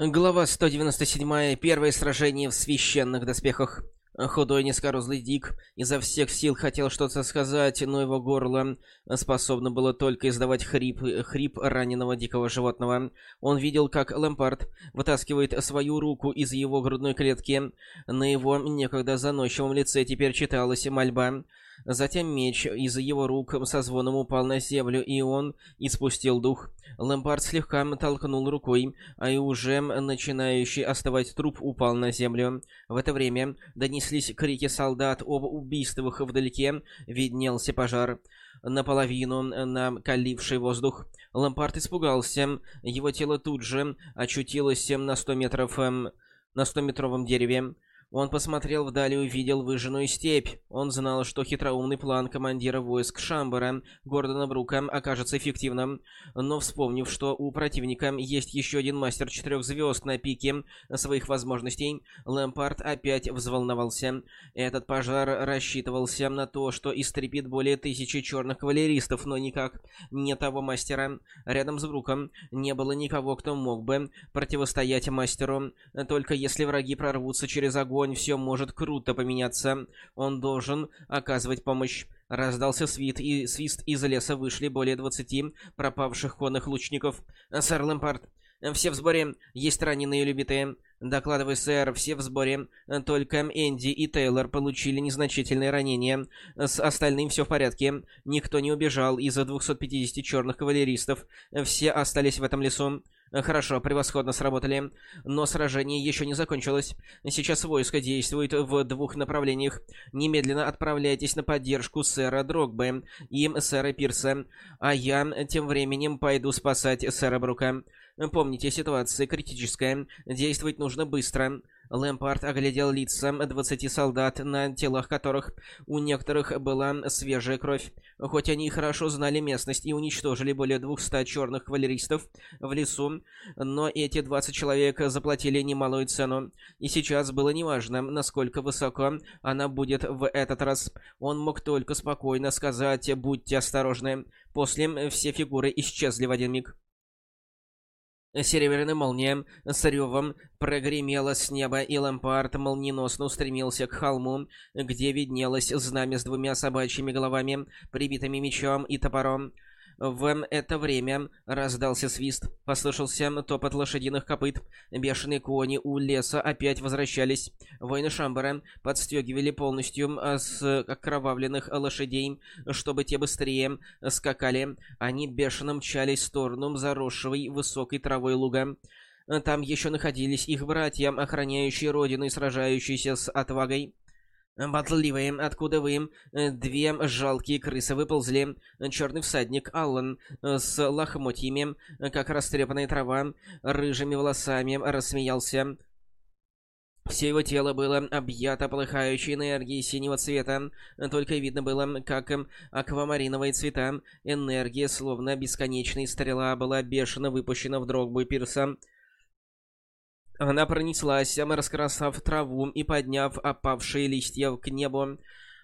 Глава 197. Первое сражение в священных доспехах. Худой низкорослый Дик изо всех сил хотел что-то сказать, но его горло способно было только издавать хрип, хрип раненого дикого животного. Он видел, как Лэмпард вытаскивает свою руку из его грудной клетки. На его некогда заносчивом лице теперь читалась мольба. Затем меч из его рук со звоном упал на землю, и он испустил дух. Лэмпард слегка толкнул рукой, а и уже начинающий остывать труп упал на землю. В это время донеслись крики солдат об убийствах вдалеке, виднелся пожар наполовину накаливший воздух. Лампард испугался. Его тело тут же очутилось на 100 метров эм, на 100-метровом дереве. Он посмотрел вдали и увидел выжженную степь. Он знал, что хитроумный план командира войск Шамбера, Гордона Брука, окажется эффективным. Но вспомнив, что у противника есть еще один мастер четырех звезд на пике своих возможностей, Лэмпард опять взволновался. Этот пожар рассчитывался на то, что истрепит более тысячи черных кавалеристов, но никак не того мастера. Рядом с Бруком не было никого, кто мог бы противостоять мастеру, только если враги прорвутся через огонь огонь, все может круто поменяться. Он должен оказывать помощь. Раздался свист, и свист из леса вышли более двадцати пропавших конных лучников. «Сэр Лэмпард, все в сборе. Есть раненые любитые. Докладывай, сэр, все в сборе. Только Энди и Тейлор получили незначительные ранения. С остальным все в порядке. Никто не убежал из-за 250 черных кавалеристов. Все остались в этом лесу. Хорошо, превосходно сработали. Но сражение еще не закончилось. Сейчас войско действует в двух направлениях. Немедленно отправляйтесь на поддержку сэра Дрогбы и сэра Пирса. А я тем временем пойду спасать сэра Брука. Помните, ситуация критическая. Действовать нужно быстро. Лэмпард оглядел лица 20 солдат, на телах которых у некоторых была свежая кровь. Хоть они хорошо знали местность и уничтожили более 200 черных кавалеристов в лесу, но эти 20 человек заплатили немалую цену. И сейчас было неважно, насколько высоко она будет в этот раз. Он мог только спокойно сказать «будьте осторожны». После все фигуры исчезли в один миг. Серебряная молния с ревом прогремела с неба, и Лампард молниеносно устремился к холму, где виднелось знамя с двумя собачьими головами, прибитыми мечом и топором. В это время раздался свист, послышался топот лошадиных копыт. Бешеные кони у леса опять возвращались. Воины Шамбара подстегивали полностью а, с окровавленных лошадей, чтобы те быстрее скакали. Они бешено мчались в сторону заросшего высокой травой луга. Там еще находились их братья, охраняющие родину и сражающиеся с отвагой. Болтливые, откуда вы? Э, две жалкие крысы выползли. Черный всадник Аллан э, с лохмотьями, э, как растрепанная трава, рыжими волосами, рассмеялся. Все его тело было объято полыхающей энергией синего цвета, только видно было, как аквамариновые цвета. Энергия, словно бесконечная стрела, была бешено выпущена в Дрогбу Пирса. Она пронеслась, раскрасав траву и подняв опавшие листья к небу.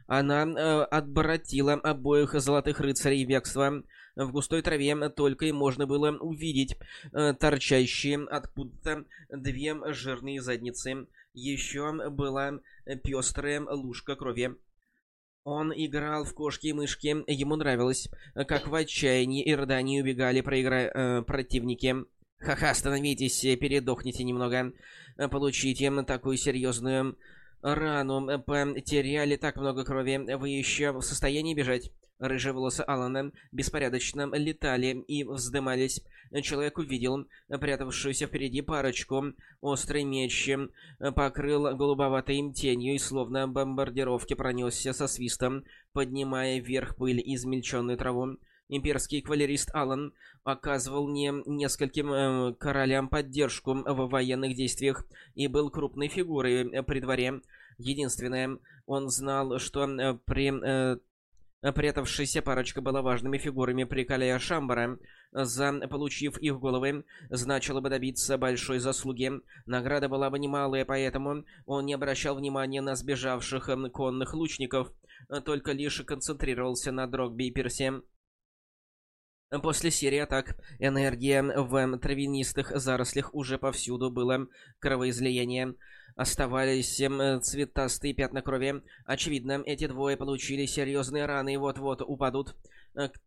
Она э, отборотила обоих золотых рыцарей бегства. В густой траве только и можно было увидеть э, торчащие откуда-то две жирные задницы. Еще была пестрая лужка крови. Он играл в кошки и мышки, ему нравилось, как в отчаянии и рыдании убегали проигра... э, противники. Ха-ха, остановитесь, передохните немного. Получите такую серьезную рану. Потеряли так много крови. Вы еще в состоянии бежать? Рыжие волосы Алана беспорядочно летали и вздымались. Человек увидел прятавшуюся впереди парочку. Острый меч покрыл голубоватой тенью и словно бомбардировки пронесся со свистом, поднимая вверх пыль и измельченную траву. Имперский кавалерист Алан оказывал не нескольким э, королям поддержку в военных действиях и был крупной фигурой э, при дворе. Единственное, он знал, что э, при э, Прятавшаяся парочка была важными фигурами при Калея Шамбара. За получив их головы, значило бы добиться большой заслуги. Награда была бы немалая, поэтому он не обращал внимания на сбежавших конных лучников, только лишь концентрировался на Дрогби и Персе. После серии атак энергия в травянистых зарослях уже повсюду было кровоизлияние. Оставались цветастые пятна крови. Очевидно, эти двое получили серьезные раны и вот-вот упадут.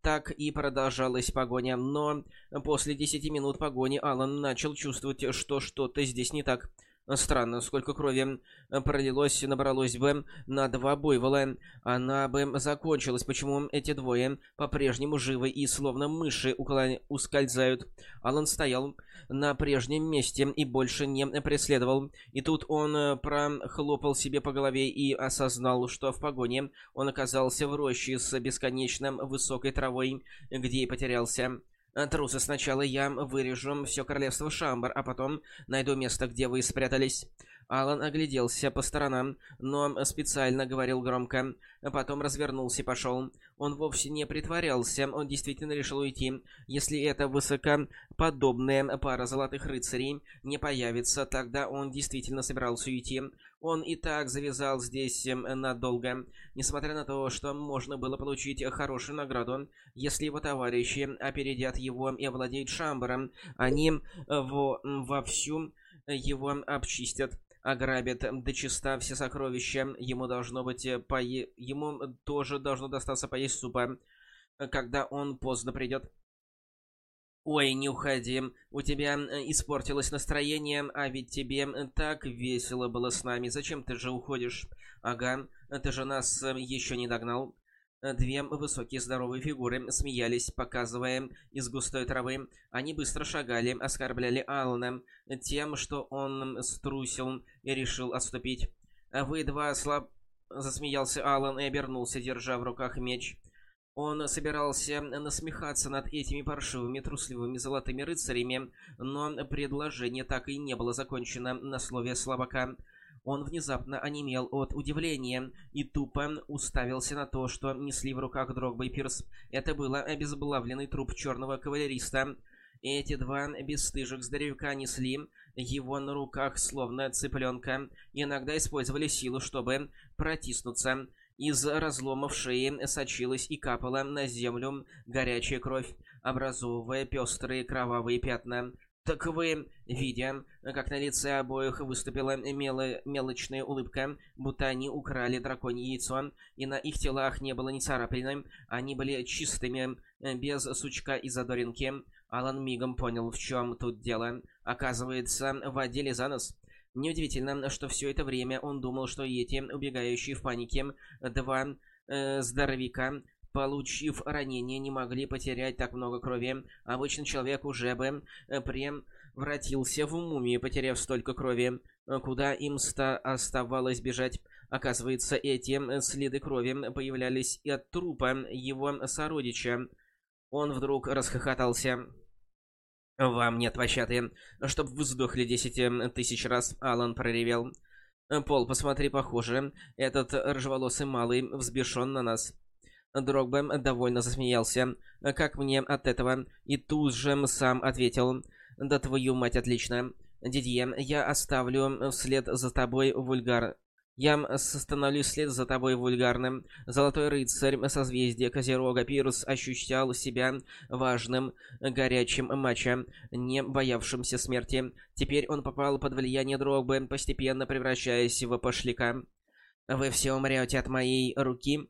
Так и продолжалась погоня, но после десяти минут погони Алан начал чувствовать, что что-то здесь не так. Странно, сколько крови э, пролилось, набралось бы на два буйвола. Она бы закончилась. Почему эти двое по-прежнему живы и словно мыши уклон... ускользают? Алан стоял на прежнем месте и больше не преследовал. И тут он э, прохлопал себе по голове и осознал, что в погоне он оказался в роще с бесконечно высокой травой, где и потерялся. Трусы, сначала я вырежу все королевство Шамбар, а потом найду место, где вы спрятались. Алан огляделся по сторонам, но специально говорил громко. Потом развернулся и пошел. Он вовсе не притворялся, он действительно решил уйти. Если эта высокоподобная пара золотых рыцарей не появится, тогда он действительно собирался уйти. Он и так завязал здесь эм, надолго, несмотря на то, что можно было получить хорошую награду, если его товарищи опередят его и овладеют Шамбаром, они э, во, вовсю его обчистят ограбят до чиста все сокровища. Ему должно быть э, пое... Ему тоже должно достаться поесть супа, когда он поздно придет. «Ой, не уходи. У тебя э, испортилось настроение, а ведь тебе э, так весело было с нами. Зачем ты же уходишь?» «Ага, ты же нас э, еще не догнал». Две высокие здоровые фигуры смеялись, показывая из густой травы. Они быстро шагали, оскорбляли Алана тем, что он струсил и решил отступить. «Вы два слаб...» Засмеялся Алан и обернулся, держа в руках меч. Он собирался насмехаться над этими паршивыми трусливыми золотыми рыцарями, но предложение так и не было закончено на слове слабака. Он внезапно онемел от удивления и тупо уставился на то, что несли в руках Дрогба и Пирс. Это был обезглавленный труп черного кавалериста. Эти два бесстыжих здоровяка несли его на руках, словно цыпленка, иногда использовали силу, чтобы протиснуться из разломов шеи сочилась и капала на землю горячая кровь, образовывая пестрые кровавые пятна. Так вы, видя, как на лице обоих выступила мело мелочная улыбка, будто они украли драконье яйцо, и на их телах не было ни царапины, они были чистыми, без сучка и задоринки, Алан мигом понял, в чем тут дело. Оказывается, водили за нос. Неудивительно, что все это время он думал, что эти убегающие в панике два э, здоровяка, получив ранение, не могли потерять так много крови. Обычный человек уже бы э, превратился в мумию, потеряв столько крови. Куда им ста оставалось бежать? Оказывается, эти э, следы крови появлялись и от трупа его сородича. Он вдруг расхохотался. «Вам нет, вощатые. Чтоб вы сдохли десять тысяч раз», — Алан проревел. «Пол, посмотри, похоже, этот рыжеволосый малый взбешен на нас». Дрогба довольно засмеялся. «Как мне от этого?» И тут же сам ответил. «Да твою мать, отлично. Дидье, я оставлю вслед за тобой вульгар я остановлюсь след за тобой вульгарным. Золотой рыцарь созвездия Козерога Пирс ощущал себя важным, горячим матчем, не боявшимся смерти. Теперь он попал под влияние Дрогбы, постепенно превращаясь в пошляка. «Вы все умрете от моей руки»,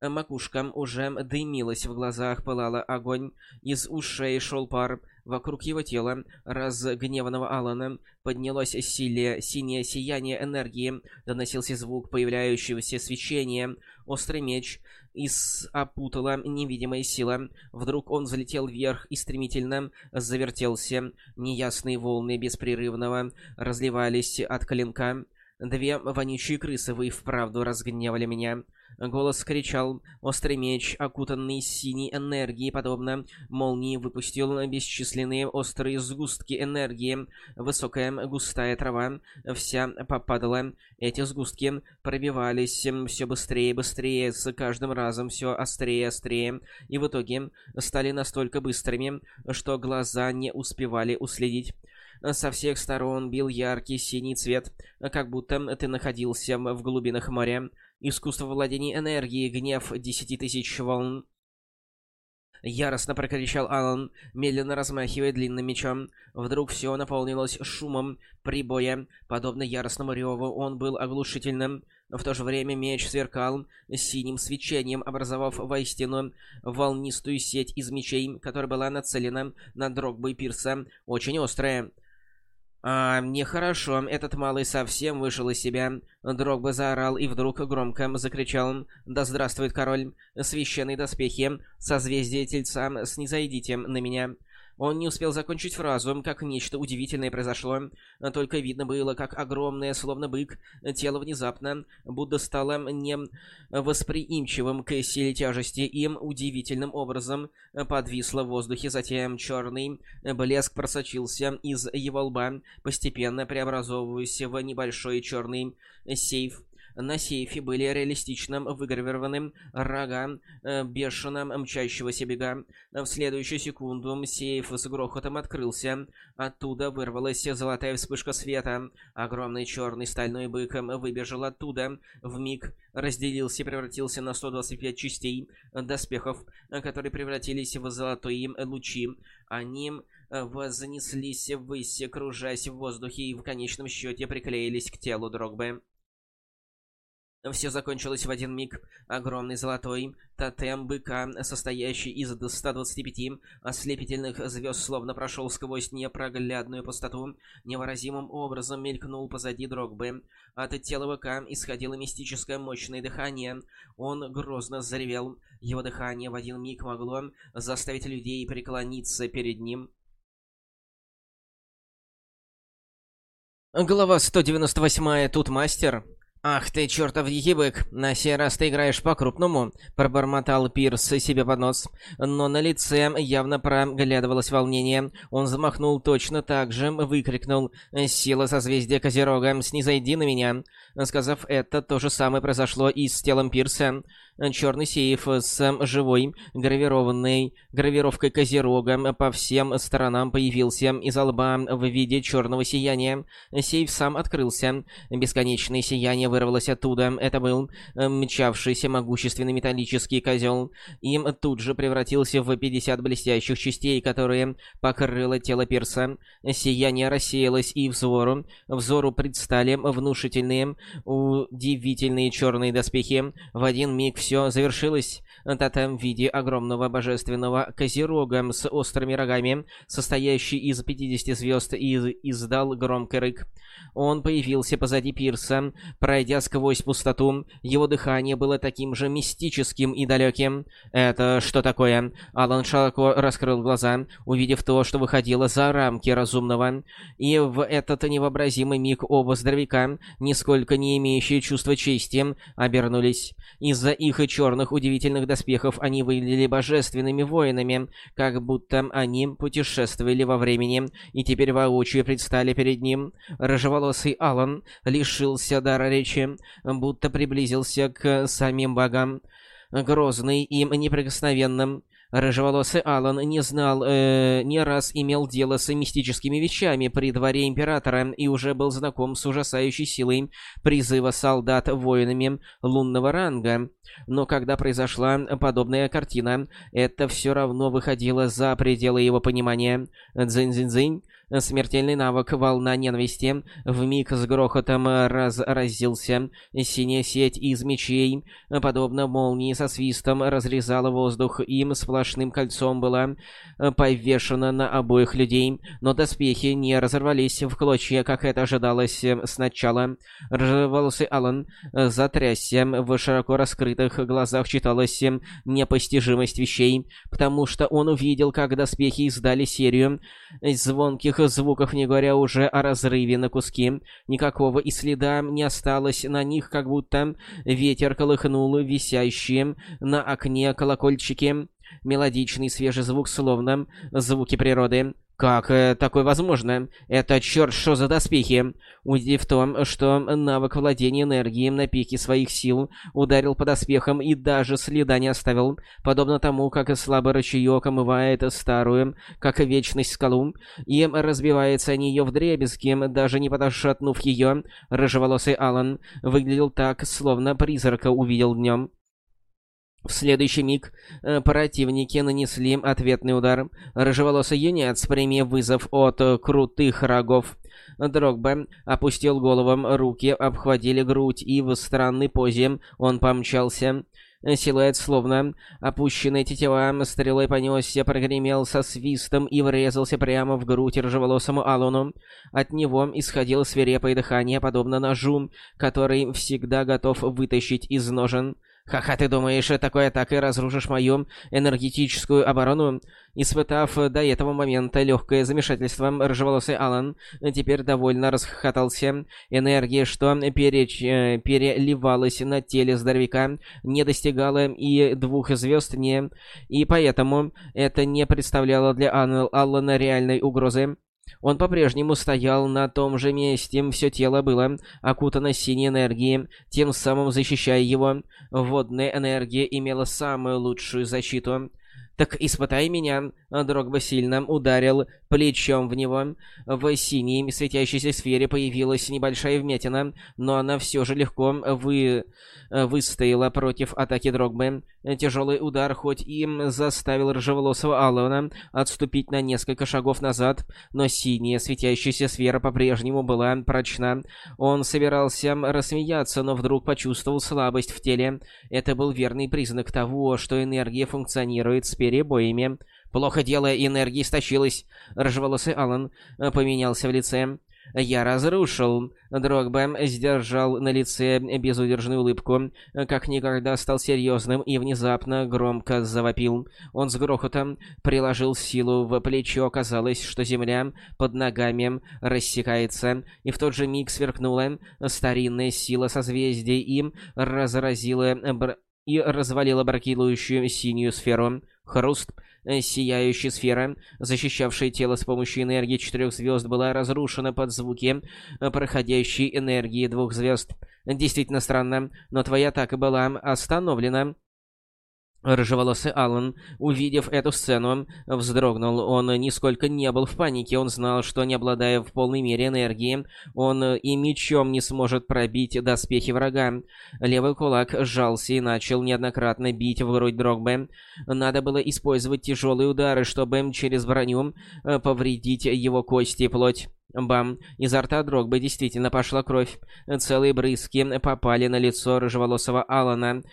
Макушка уже дымилась, в глазах пылала огонь, из ушей шел пар, вокруг его тела, разгневанного Алана, поднялось силе, синее сияние энергии, доносился звук появляющегося свечения, острый меч из опутала невидимая сила. Вдруг он взлетел вверх и стремительно завертелся. Неясные волны беспрерывного разливались от клинка. Две вонючие крысы, вы вправду разгневали меня. Голос кричал. Острый меч, окутанный синей энергией, подобно молнии, выпустил бесчисленные острые сгустки энергии. Высокая густая трава вся попадала. Эти сгустки пробивались все быстрее и быстрее, с каждым разом все острее и острее, и в итоге стали настолько быстрыми, что глаза не успевали уследить. Со всех сторон бил яркий синий цвет, как будто ты находился в глубинах моря. Искусство владения энергией, гнев десяти тысяч волн. Яростно прокричал Алан, медленно размахивая длинным мечом. Вдруг все наполнилось шумом прибоя. Подобно яростному реву, он был оглушительным. В то же время меч сверкал синим свечением, образовав воистину волнистую сеть из мечей, которая была нацелена на Дрогбу и Пирса, очень острая. «А, нехорошо, этот малый совсем вышел из себя». Дрогба заорал и вдруг громко закричал «Да здравствует король! Священные доспехи! Созвездие Тельца, снизойдите на меня!» Он не успел закончить фразу, как нечто удивительное произошло. Только видно было, как огромное, словно бык, тело внезапно, будто стало невосприимчивым к силе тяжести, им удивительным образом подвисло в воздухе. Затем черный блеск просочился из его лба, постепенно преобразовываясь в небольшой черный сейф. На сейфе были реалистично выгравированы рога э, бешено мчащегося бега. В следующую секунду сейф с грохотом открылся. Оттуда вырвалась золотая вспышка света. Огромный черный стальной бык выбежал оттуда. В миг разделился и превратился на 125 частей доспехов, которые превратились в золотые лучи. Они э, вознеслись ввысь, кружась в воздухе и в конечном счете приклеились к телу Дрогбы. Все закончилось в один миг. Огромный золотой тотем быка, состоящий из 125 ослепительных звезд, словно прошел сквозь непроглядную пустоту, невыразимым образом мелькнул позади Дрогбы. От тела быка исходило мистическое мощное дыхание. Он грозно заревел. Его дыхание в один миг могло заставить людей преклониться перед ним. Глава 198. Тут мастер. «Ах ты, чертов егибык, на сей раз ты играешь по-крупному», — пробормотал Пирс себе под нос. Но на лице явно проглядывалось волнение. Он замахнул точно так же, выкрикнул «Сила созвездия Козерога, снизойди на меня!» Сказав это, то же самое произошло и с телом Пирса. Черный сейф с живой гравированной гравировкой Козерога по всем сторонам появился из лба в виде черного сияния. Сейф сам открылся. Бесконечное сияние вырвалось оттуда. Это был мчавшийся могущественный металлический козел. Им тут же превратился в 50 блестящих частей, которые покрыло тело Пирса. Сияние рассеялось, и взору, взору предстали внушительные, удивительные черные доспехи. В один миг все все завершилось тотем в виде огромного божественного козерога с острыми рогами, состоящий из 50 звезд, и издал громкий рык. Он появился позади пирса, пройдя сквозь пустоту. Его дыхание было таким же мистическим и далеким. «Это что такое?» Алан широко раскрыл глаза, увидев то, что выходило за рамки разумного. И в этот невообразимый миг оба здоровяка, нисколько не имеющие чувства чести, обернулись. Из-за их черных удивительных доспехов они выглядели божественными воинами, как будто они путешествовали во времени и теперь воочию предстали перед ним. Рыжеволосый Алан лишился дара речи, будто приблизился к самим богам. Грозный им неприкосновенным, Рыжеволосый Алан не знал, э, не раз имел дело с мистическими вещами при дворе Императора и уже был знаком с ужасающей силой призыва солдат воинами лунного ранга. Но когда произошла подобная картина, это все равно выходило за пределы его понимания. Дзынь-дзынь-дзынь. Смертельный навык «Волна ненависти» вмиг с грохотом разразился. Синяя сеть из мечей, подобно молнии со свистом, разрезала воздух. Им сплошным кольцом была повешена на обоих людей, но доспехи не разорвались в клочья, как это ожидалось сначала. Рыжеволосый Алан затрясся, в широко раскрытых глазах читалась непостижимость вещей, потому что он увидел, как доспехи издали серию звонких звуков, не говоря уже о разрыве на куски. Никакого и следа не осталось на них, как будто ветер колыхнул висящие на окне колокольчики. Мелодичный свежий звук, словно звуки природы. Как э, такое возможно? Это черт что за доспехи? Удив в том, что навык владения энергией на пике своих сил ударил по доспехам и даже следа не оставил, подобно тому, как слабый ручеек омывает старую, как вечность скалу, и разбивается о нее вдребезги, даже не подошатнув ее, рыжеволосый Алан выглядел так, словно призрака увидел днем. В следующий миг э, противники нанесли ответный удар. Рыжеволосый юнец, примев вызов от э, крутых рогов, Дрогба опустил голову, руки обхватили грудь, и в странной позе он помчался. Силуэт, словно опущенный тетива, стрелой понесся, прогремел со свистом и врезался прямо в грудь рыжеволосому Алону. От него исходило свирепое дыхание, подобно ножу, который всегда готов вытащить из ножен. «Ха-ха, ты думаешь, такой атакой разрушишь мою энергетическую оборону?» Испытав до этого момента легкое замешательство, рыжеволосый Алан теперь довольно расхохотался. Энергия, что переч... Э, переливалась на теле здоровяка, не достигала и двух звезд, не... и поэтому это не представляло для Аллана реальной угрозы. Он по-прежнему стоял на том же месте, все тело было окутано синей энергией, тем самым защищая его. Водная энергия имела самую лучшую защиту. «Так испытай меня!» Дрогба сильно ударил плечом в него. В синей светящейся сфере появилась небольшая вмятина, но она все же легко вы... выстояла против атаки Дрогбы. Тяжелый удар хоть и заставил рыжеволосого Аллана отступить на несколько шагов назад, но синяя светящаяся сфера по-прежнему была прочна. Он собирался рассмеяться, но вдруг почувствовал слабость в теле. Это был верный признак того, что энергия функционирует с перебоями. Плохо дело, энергии истощилась. Рыжеволосый Алан э, поменялся в лице. «Я разрушил». Дрогба сдержал на лице безудержную улыбку, как никогда стал серьезным и внезапно громко завопил. Он с грохотом приложил силу в плечо, казалось, что земля под ногами рассекается, и в тот же миг сверкнула старинная сила созвездий и разразила и развалила бракилующую синюю сферу. Хруст. Э, сияющая сфера, защищавшая тело с помощью энергии четырех звезд, была разрушена под звуки э, проходящей энергии двух звезд. Действительно странно, но твоя атака была остановлена. Рыжеволосый Аллан, увидев эту сцену, вздрогнул. Он нисколько не был в панике. Он знал, что, не обладая в полной мере энергией, он и мечом не сможет пробить доспехи врага. Левый кулак сжался и начал неоднократно бить в грудь Дрогбе. Надо было использовать тяжелые удары, чтобы через броню э, повредить его кости и плоть. Бам! Изо рта Дрогбы действительно пошла кровь. Целые брызги попали на лицо рыжеволосого Алана.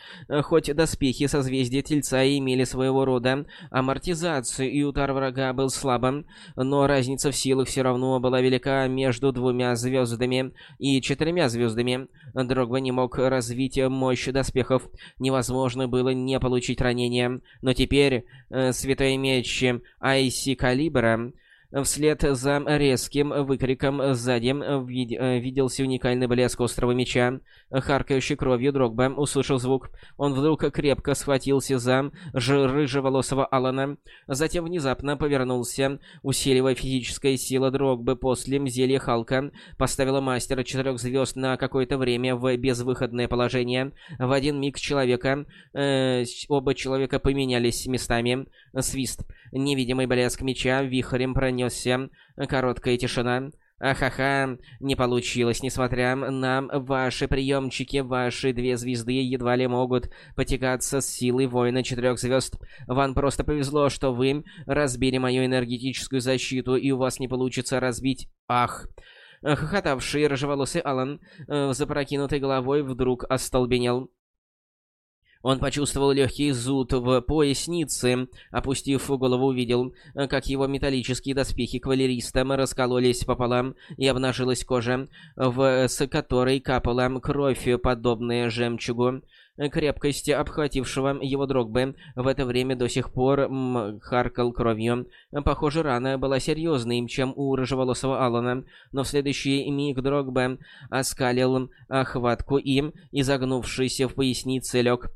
Хоть доспехи созвездия Тельца имели своего рода амортизацию, и удар врага был слабым, но разница в силах все равно была велика между двумя звездами и четырьмя звездами. Дрогба не мог развить мощь доспехов. Невозможно было не получить ранения. Но теперь э, Святой Меч Айси Калибра Вслед за резким выкриком сзади вид э, виделся уникальный блеск острого меча. Харкающий кровью Дрогба услышал звук. Он вдруг крепко схватился за рыжеволосого Алана. Затем внезапно повернулся, усиливая физическая сила Дрогбы после зелья Халка. Поставила мастера четырех звезд на какое-то время в безвыходное положение. В один миг человека... Э, оба человека поменялись местами. Свист. Невидимый блеск меча вихрем пронесся. Короткая тишина. Ахаха, не получилось, несмотря на ваши приемчики, ваши две звезды едва ли могут потягаться с силой воина четырех звезд. Вам просто повезло, что вы разбили мою энергетическую защиту, и у вас не получится разбить... Ах... Хохотавший рыжеволосый Алан, э, запрокинутой головой, вдруг остолбенел. Он почувствовал легкий зуд в пояснице, опустив голову, увидел, как его металлические доспехи кавалериста раскололись пополам, и обнажилась кожа, в, с которой капала кровь, подобная жемчугу. Крепкость обхватившего его Дрогбы в это время до сих пор харкал кровью. Похоже, рана была серьезной, чем у рыжеволосого Алана, но в следующий миг Дрогбе оскалил охватку им, изогнувшись в пояснице, лег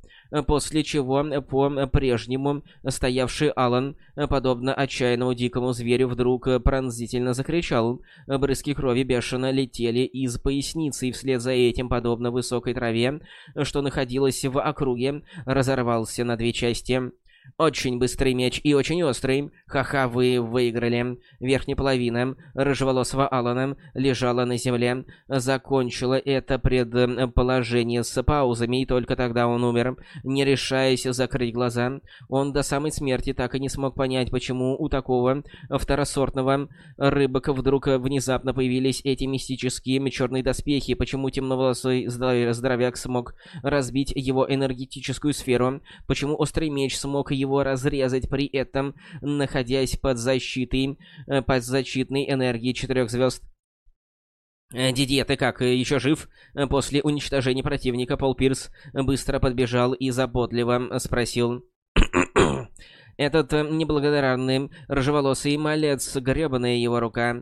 после чего по-прежнему стоявший Алан, подобно отчаянному дикому зверю, вдруг пронзительно закричал. Брызги крови бешено летели из поясницы, и вслед за этим, подобно высокой траве, что находилась в округе, разорвался на две части. Очень быстрый меч и очень острый. Ха-ха, вы выиграли. Верхняя половина рыжеволосого Алана лежала на земле. Закончила это предположение с паузами, и только тогда он умер, не решаясь закрыть глаза. Он до самой смерти так и не смог понять, почему у такого второсортного рыбок вдруг внезапно появились эти мистические черные доспехи, почему темноволосый здоровяк смог разбить его энергетическую сферу, почему острый меч смог его разрезать, при этом находясь под защитой, э, под защитной энергией четырех звезд. Э, «Дидье, ты как, э, еще жив?» После уничтожения противника Пол Пирс быстро подбежал и заботливо спросил. Этот неблагодарный рыжеволосый малец, гребаная его рука.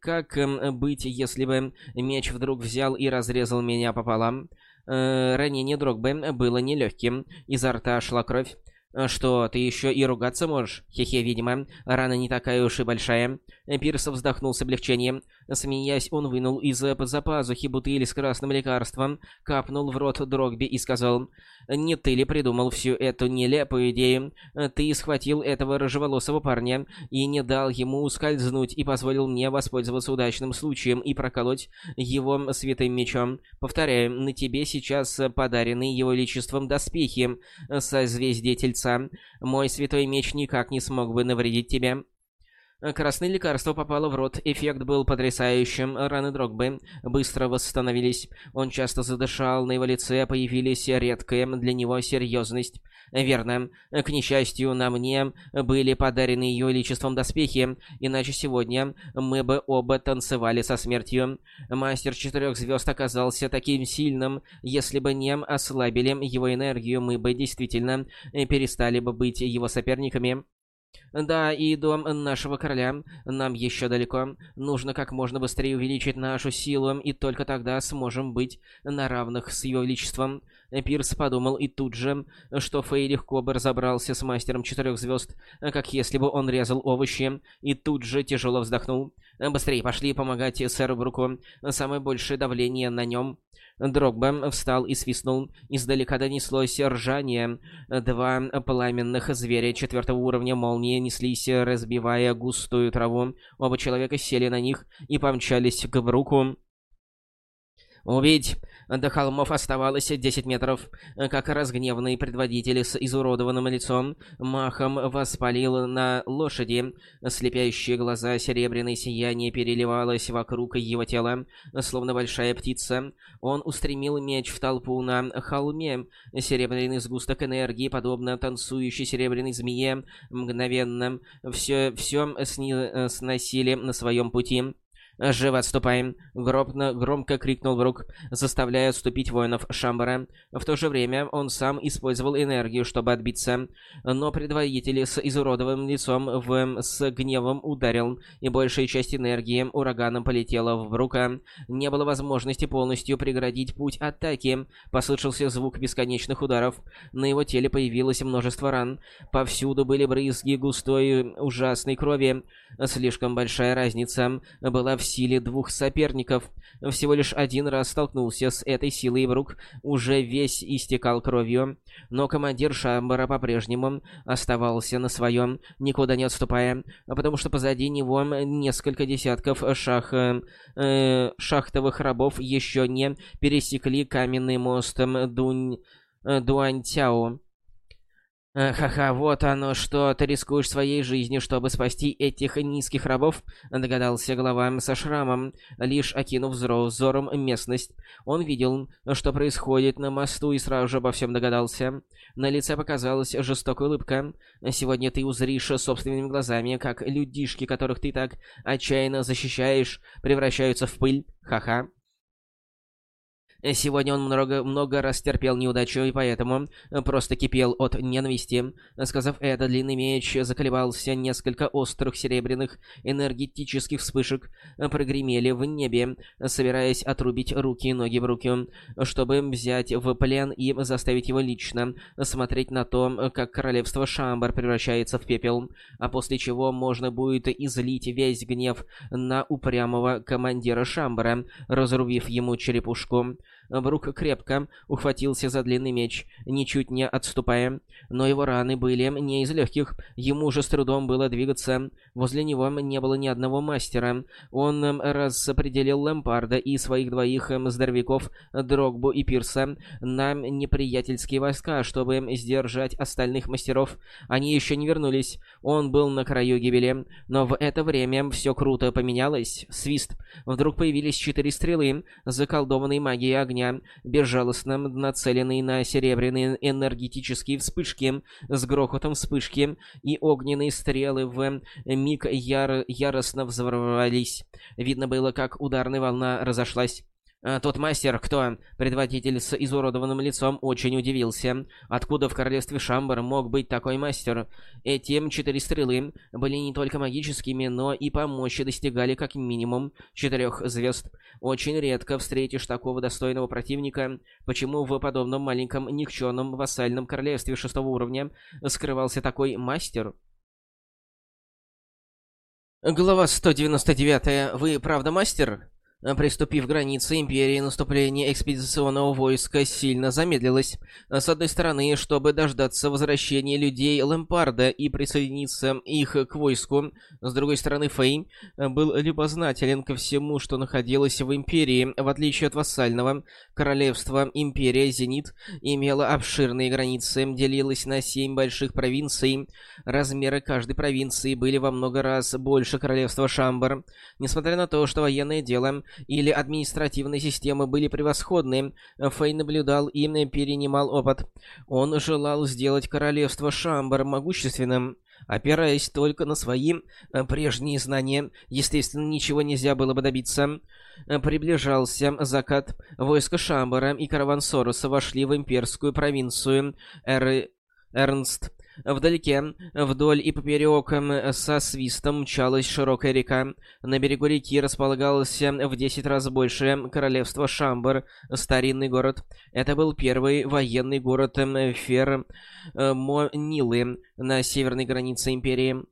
Как быть, если бы меч вдруг взял и разрезал меня пополам? Ранение Дрогбы было нелегким, изо рта шла кровь. А «Что, ты еще и ругаться можешь? Хе-хе, видимо, рана не такая уж и большая». Пирс вздохнул с облегчением. Смеясь, он вынул из-за пазухи бутыль с красным лекарством, капнул в рот Дрогби и сказал, «Не ты ли придумал всю эту нелепую идею? Ты схватил этого рыжеволосого парня и не дал ему ускользнуть и позволил мне воспользоваться удачным случаем и проколоть его святым мечом. Повторяю, на тебе сейчас подарены его величеством доспехи созвездия Тельца. Мой святой меч никак не смог бы навредить тебе». Красное лекарство попало в рот, эффект был потрясающим, раны Дрогбы быстро восстановились. Он часто задышал, на его лице появились редкая для него серьезность. Верно, к несчастью, на мне были подарены ее величеством доспехи, иначе сегодня мы бы оба танцевали со смертью. Мастер четырех звезд оказался таким сильным, если бы не ослабили его энергию, мы бы действительно перестали бы быть его соперниками. Да, и до нашего короля нам еще далеко. Нужно как можно быстрее увеличить нашу силу, и только тогда сможем быть на равных с его величеством. Пирс подумал и тут же, что Фэй легко бы разобрался с мастером четырех звезд, как если бы он резал овощи, и тут же тяжело вздохнул. Быстрее пошли помогать сэру Бруку. Самое большее давление на нем. Дрогба встал и свистнул. Издалека донеслось ржание. Два пламенных зверя четвертого уровня молнии неслись, разбивая густую траву. Оба человека сели на них и помчались к Бруку. «Убить!» До холмов оставалось 10 метров, как разгневанный предводитель с изуродованным лицом махом воспалил на лошади. Слепящие глаза серебряное сияние переливалось вокруг его тела, словно большая птица. Он устремил меч в толпу на холме. Серебряный сгусток энергии, подобно танцующей серебряной змее, мгновенно все, все сни, сносили на своем пути. «Живо отступаем!» — гробно, громко крикнул Брук, заставляя отступить воинов Шамбара. В то же время он сам использовал энергию, чтобы отбиться. Но предводитель с изуродованным лицом в... с гневом ударил, и большая часть энергии ураганом полетела в Брука. Не было возможности полностью преградить путь атаки. Послышался звук бесконечных ударов. На его теле появилось множество ран. Повсюду были брызги густой ужасной крови. Слишком большая разница была в силе двух соперников. Всего лишь один раз столкнулся с этой силой, и Брук уже весь истекал кровью. Но командир Шамбара по-прежнему оставался на своем, никуда не отступая, потому что позади него несколько десятков шах... Э, шахтовых рабов еще не пересекли каменный мост Дунь... Дуаньтяо. Э, ха-ха, вот оно что, ты рискуешь своей жизнью, чтобы спасти этих низких рабов, догадался глава со шрамом, лишь окинув взором местность. Он видел, что происходит на мосту и сразу же обо всем догадался. На лице показалась жестокая улыбка. Сегодня ты узришь собственными глазами, как людишки, которых ты так отчаянно защищаешь, превращаются в пыль. Ха-ха. Сегодня он много, много раз терпел неудачу и поэтому просто кипел от ненависти. Сказав это, длинный меч заколебался, несколько острых серебряных энергетических вспышек прогремели в небе, собираясь отрубить руки и ноги в руки, чтобы взять в плен и заставить его лично смотреть на то, как королевство Шамбар превращается в пепел, а после чего можно будет излить весь гнев на упрямого командира Шамбара, разрубив ему черепушку. Брук крепко ухватился за длинный меч, ничуть не отступая. Но его раны были не из легких, ему же с трудом было двигаться. Возле него не было ни одного мастера. Он эм, распределил Лэмпарда и своих двоих эм, здоровяков, Дрогбу и Пирса, на неприятельские войска, чтобы сдержать остальных мастеров. Они еще не вернулись. Он был на краю гибели. Но в это время все круто поменялось. Свист. Вдруг появились четыре стрелы, заколдованные магией огня, безжалостно нацеленные на серебряные энергетические вспышки, с грохотом вспышки, и огненные стрелы в миг яр яростно взорвались. Видно было, как ударная волна разошлась. А, тот мастер, кто предводитель с изуродованным лицом, очень удивился. Откуда в королевстве Шамбар мог быть такой мастер? Эти четыре стрелы были не только магическими, но и по мощи достигали как минимум четырех звезд. Очень редко встретишь такого достойного противника. Почему в подобном маленьком никчемном вассальном королевстве шестого уровня скрывался такой мастер? Глава 199. Вы правда мастер? Приступив к границе Империи, наступление экспедиционного войска сильно замедлилось. С одной стороны, чтобы дождаться возвращения людей Лэмпарда и присоединиться их к войску. С другой стороны, Фэй был любознателен ко всему, что находилось в Империи. В отличие от вассального королевства, Империя Зенит имела обширные границы, делилась на семь больших провинций. Размеры каждой провинции были во много раз больше королевства Шамбар. Несмотря на то, что военное дело или административные системы были превосходны, Фэй наблюдал и перенимал опыт. Он желал сделать королевство Шамбар могущественным. Опираясь только на свои э, прежние знания, естественно, ничего нельзя было бы добиться. Приближался закат. Войско Шамбара и караван Сороса вошли в имперскую провинцию Эр... Эрнст. Вдалеке, вдоль и поперек, со свистом мчалась широкая река. На берегу реки располагалось в десять раз больше королевство Шамбар, старинный город. Это был первый военный город Фер Монилы на северной границе империи.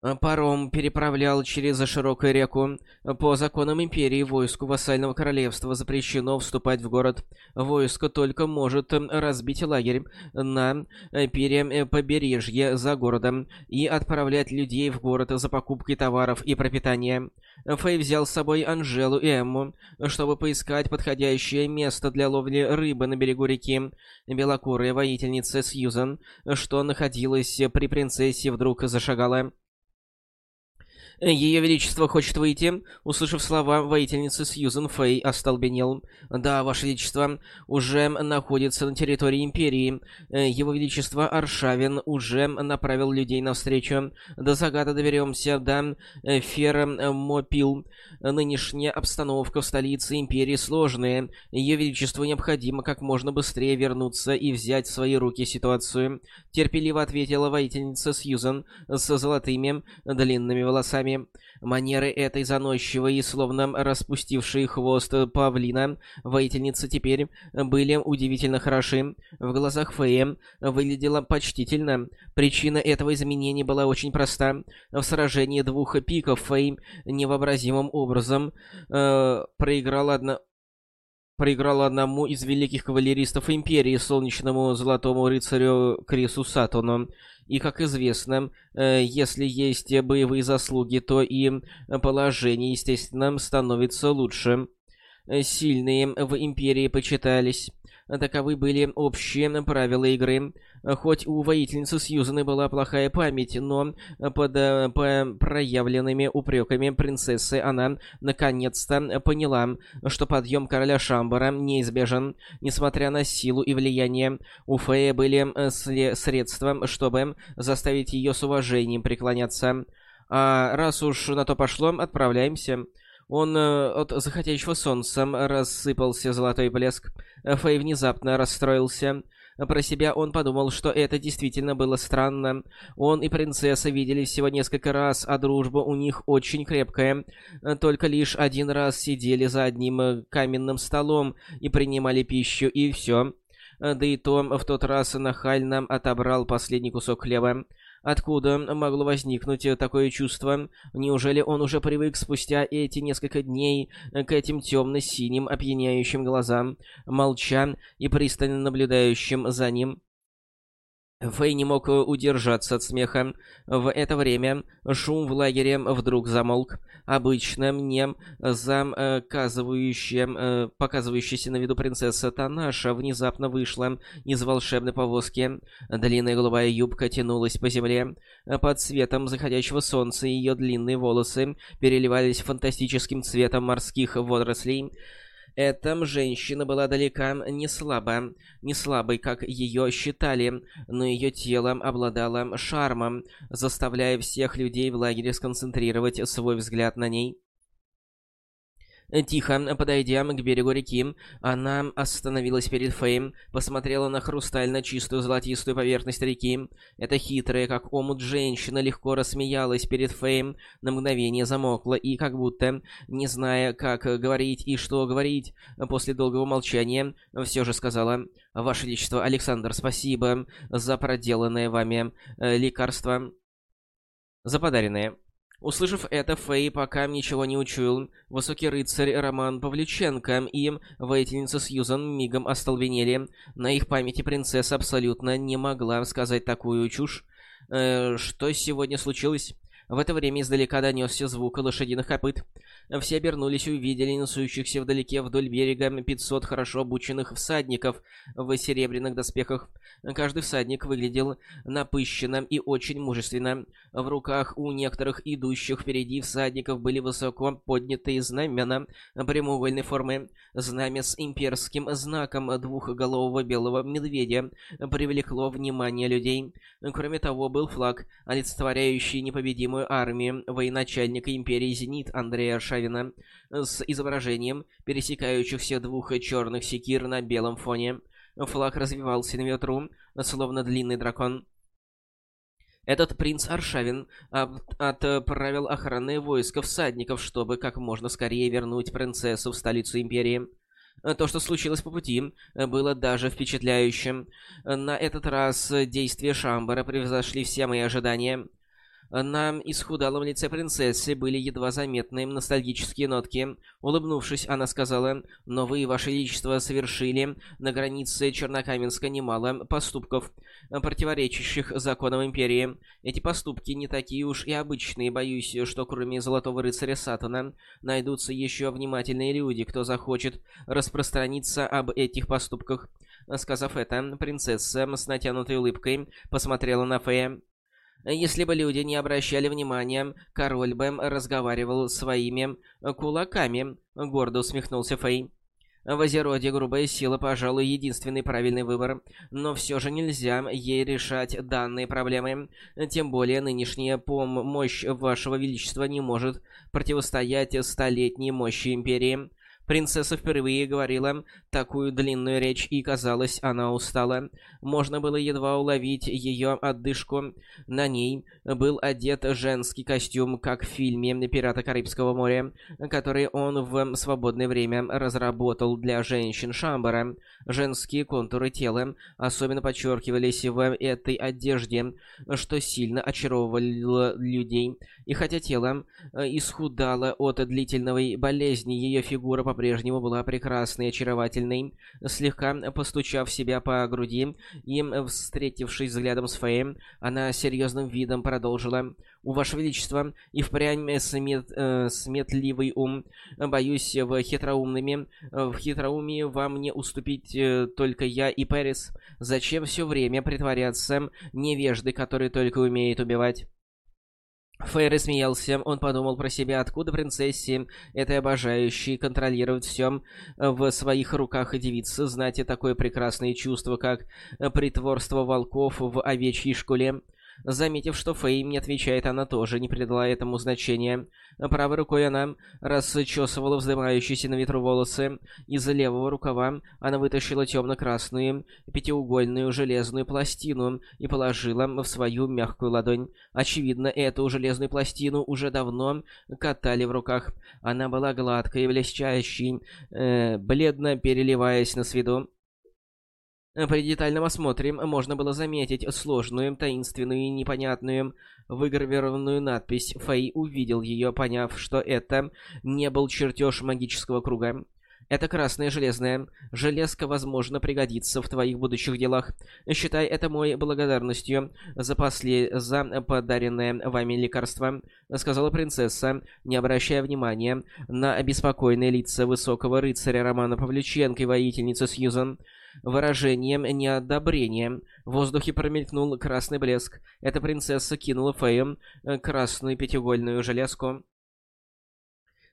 Э, паром переправлял через широкую реку. По законам Империи войску вассального королевства запрещено вступать в город. Войско только может разбить лагерь на э, пере побережье за городом и отправлять людей в город за покупкой товаров и пропитания. Фэй взял с собой Анжелу и Эмму, чтобы поискать подходящее место для ловли рыбы на берегу реки. Белокурая воительница Сьюзан, что находилась при принцессе, вдруг зашагала. «Ее Величество хочет выйти», услышав слова воительницы Сьюзен Фэй, остолбенел. «Да, Ваше Величество, уже находится на территории Империи. Его Величество Аршавин уже направил людей навстречу. До загада доберемся, до Фермопил. Нынешняя обстановка в столице Империи сложная. Ее Величеству необходимо как можно быстрее вернуться и взять в свои руки ситуацию», терпеливо ответила воительница Сьюзен с золотыми длинными волосами глазами. Манеры этой заносчивой и словно распустившей хвост павлина воительницы теперь были удивительно хороши. В глазах Фея выглядела почтительно. Причина этого изменения была очень проста. В сражении двух пиков Фей невообразимым образом э, проиграл одна проиграл одному из великих кавалеристов Империи, солнечному золотому рыцарю Крису Сатону. И, как известно, э, если есть боевые заслуги, то и положение, естественно, становится лучше. Сильные в Империи почитались. Таковы были общие правила игры. Хоть у воительницы Сьюзаны была плохая память, но под э, по проявленными упреками принцессы она наконец-то поняла, что подъем короля Шамбара неизбежен, несмотря на силу и влияние. У Фея были э, средства, чтобы заставить ее с уважением преклоняться. А раз уж на то пошло, отправляемся. Он э, от заходящего солнца рассыпался золотой блеск. Фэй внезапно расстроился. Про себя он подумал, что это действительно было странно. Он и принцесса виделись всего несколько раз, а дружба у них очень крепкая. Только лишь один раз сидели за одним э, каменным столом и принимали пищу, и все. Да и то в тот раз нахально отобрал последний кусок хлеба. Откуда могло возникнуть такое чувство? Неужели он уже привык спустя эти несколько дней к этим темно-синим опьяняющим глазам, молча и пристально наблюдающим за ним? Фэй не мог удержаться от смеха. В это время шум в лагере вдруг замолк. Обычно мне заказывающая, э, показывающаяся на виду принцесса Танаша внезапно вышла из волшебной повозки. Длинная голубая юбка тянулась по земле. Под светом заходящего солнца ее длинные волосы переливались фантастическим цветом морских водорослей. Эта женщина была далека не слаба, не слабой, как ее считали, но ее телом обладало шармом, заставляя всех людей в лагере сконцентрировать свой взгляд на ней. Тихо, подойдя к берегу реки, она остановилась перед Фейм, посмотрела на хрустально чистую золотистую поверхность реки. Эта хитрая, как омут женщина, легко рассмеялась перед Фейм, на мгновение замокла и, как будто, не зная, как говорить и что говорить, после долгого молчания, все же сказала «Ваше Величество, Александр, спасибо за проделанное вами э, лекарство». За подаренное. Услышав это, Фэй пока ничего не учуял. Высокий рыцарь Роман Павлюченко и воительница Сьюзан мигом остолбенели. На их памяти принцесса абсолютно не могла сказать такую чушь. Э, что сегодня случилось? В это время издалека донесся звук лошадиных копыт. Все обернулись и увидели несущихся вдалеке вдоль берега 500 хорошо обученных всадников в серебряных доспехах. Каждый всадник выглядел напыщенно и очень мужественно. В руках у некоторых идущих впереди всадников были высоко поднятые знамена прямоугольной формы. Знамя с имперским знаком двухголового белого медведя привлекло внимание людей. Кроме того, был флаг, олицетворяющий непобедимую армию военачальника империи «Зенит» Андрея Шавина с изображением пересекающихся двух черных секир на белом фоне. Флаг развивался на ветру, словно длинный дракон. Этот принц Аршавин отправил охранное войско всадников, чтобы как можно скорее вернуть принцессу в столицу Империи. То, что случилось по пути, было даже впечатляющим. На этот раз действия Шамбара превзошли все мои ожидания. На исхудалом лице принцессы были едва заметные ностальгические нотки. Улыбнувшись, она сказала, «Но вы, Ваше Величество, совершили на границе Чернокаменска немало поступков, противоречащих законам Империи. Эти поступки не такие уж и обычные. Боюсь, что кроме Золотого Рыцаря Сатана найдутся еще внимательные люди, кто захочет распространиться об этих поступках». Сказав это, принцесса с натянутой улыбкой посмотрела на Фея. Если бы люди не обращали внимания, король бы разговаривал своими кулаками, гордо усмехнулся Фэй. В Азероде грубая сила, пожалуй, единственный правильный выбор, но все же нельзя ей решать данные проблемы. Тем более нынешняя помощь Вашего Величества не может противостоять столетней мощи Империи. Принцесса впервые говорила такую длинную речь, и, казалось, она устала. Можно было едва уловить ее отдышку. На ней был одет женский костюм, как в фильме «Пираты Карибского моря», который он в свободное время разработал для женщин Шамбара. Женские контуры тела особенно подчеркивались в этой одежде, что сильно очаровывало людей. И хотя тело исхудало от длительной болезни, ее фигура по по-прежнему была прекрасной и очаровательной. Слегка постучав себя по груди и встретившись взглядом с Феем, она серьезным видом продолжила. «У Вашего Величества и впрямь смет, э, сметливый ум. Боюсь, в хитроумными... В хитроумии вам не уступить э, только я и Перес. Зачем все время притворяться невеждой, который только умеет убивать?» Фейри смеялся. Он подумал про себя, откуда принцессе, этой обожающей, контролировать все в своих руках и девице, знать и такое прекрасное чувство, как притворство волков в овечьей школе. Заметив, что Фейм не отвечает, она тоже не придала этому значения. Правой рукой она расчесывала вздымающиеся на ветру волосы. Из левого рукава она вытащила темно-красную пятиугольную железную пластину и положила в свою мягкую ладонь. Очевидно, эту железную пластину уже давно катали в руках. Она была гладкой блестящей, э, бледно переливаясь на свету. При детальном осмотре можно было заметить сложную, таинственную и непонятную выгравированную надпись. Фэй увидел ее, поняв, что это не был чертеж магического круга. Это красное железное. Железка, возможно, пригодится в твоих будущих делах. Считай это моей благодарностью за, после... за подаренное вами лекарство», — сказала принцесса, не обращая внимания на обеспокоенные лица высокого рыцаря Романа Павлюченко и воительницы Сьюзан. Выражением неодобрения в воздухе промелькнул красный блеск. Эта принцесса кинула Фею красную пятиугольную железку.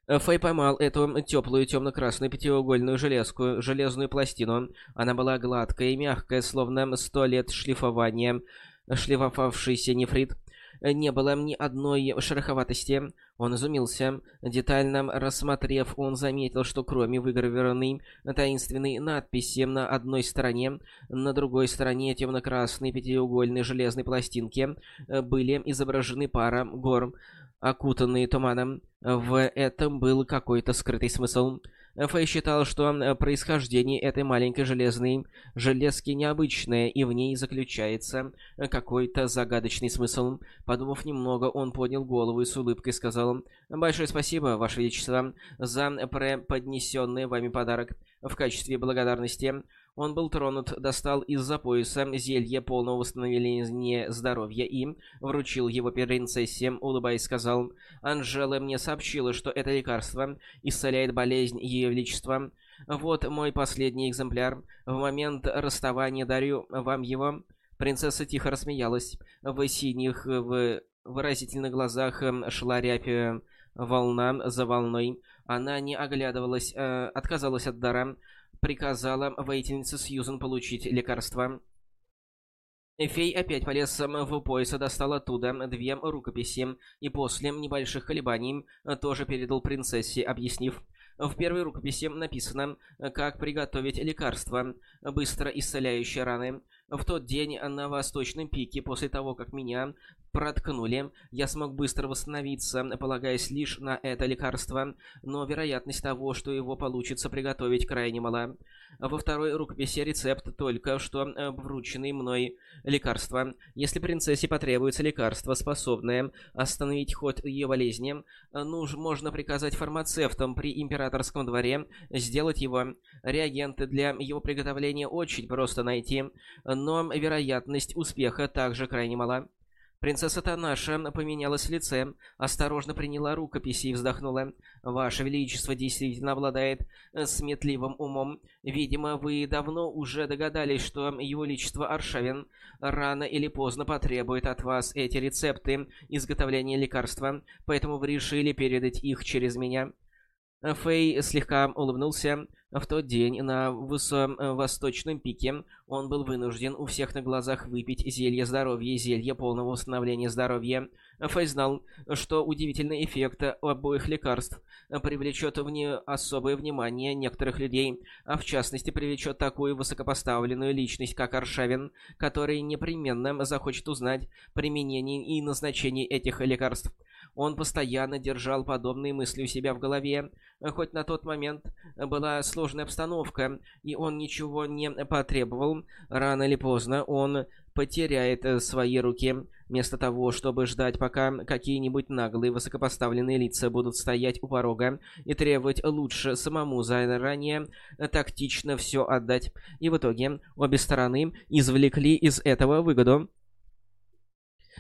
Э, Фэй поймал эту теплую темно-красную пятиугольную железку, железную пластину. Она была гладкая и мягкая, словно сто лет шлифования. Шлифовавшийся нефрит. Э, не было ни одной шероховатости. Он изумился. Детально рассмотрев, он заметил, что кроме выгравированной таинственной надписи на одной стороне, на другой стороне темно-красной пятиугольной железной пластинки э, были изображены пара гор окутанные туманом. В этом был какой-то скрытый смысл. Фэй считал, что происхождение этой маленькой железной железки необычное, и в ней заключается какой-то загадочный смысл. Подумав немного, он поднял голову и с улыбкой сказал «Большое спасибо, Ваше Величество, за преподнесенный вами подарок. В качестве благодарности он был тронут, достал из-за пояса зелье полного восстановления здоровья и вручил его принцессе, улыбаясь, сказал, «Анжела мне сообщила, что это лекарство исцеляет болезнь Ее Величества. Вот мой последний экземпляр. В момент расставания дарю вам его». Принцесса тихо рассмеялась. В синих, в выразительных глазах шла рябь волна за волной. Она не оглядывалась, э, отказалась от дара, приказала воительнице Сьюзен получить лекарство. Фей опять полез в пояс и достал оттуда две рукописи, и после небольших колебаний тоже передал принцессе, объяснив. В первой рукописи написано, как приготовить лекарство, быстро исцеляющее раны. В тот день на Восточном пике, после того, как меня проткнули, я смог быстро восстановиться, полагаясь лишь на это лекарство, но вероятность того, что его получится приготовить, крайне мала. Во второй рукописи рецепт только что врученный мной лекарства. Если принцессе потребуется лекарство, способное остановить ход ее болезни, нужно можно приказать фармацевтам при императорском дворе сделать его. Реагенты для его приготовления очень просто найти, но вероятность успеха также крайне мала. Принцесса Танаша поменялась в лице, осторожно приняла рукописи и вздохнула. «Ваше Величество действительно обладает э, сметливым умом. Видимо, вы давно уже догадались, что Его Величество Аршавин рано или поздно потребует от вас эти рецепты изготовления лекарства, поэтому вы решили передать их через меня». Фэй слегка улыбнулся. В тот день на восточном пике он был вынужден у всех на глазах выпить зелье здоровья и зелье полного восстановления здоровья. Фэй знал, что удивительный эффект обоих лекарств привлечет в особое внимание некоторых людей, а в частности привлечет такую высокопоставленную личность, как Аршавин, который непременно захочет узнать применение и назначение этих лекарств. Он постоянно держал подобные мысли у себя в голове, хоть на тот момент была сложная обстановка, и он ничего не потребовал. Рано или поздно он потеряет э, свои руки, вместо того, чтобы ждать, пока какие-нибудь наглые высокопоставленные лица будут стоять у порога и требовать лучше самому заранее тактично все отдать. И в итоге обе стороны извлекли из этого выгоду.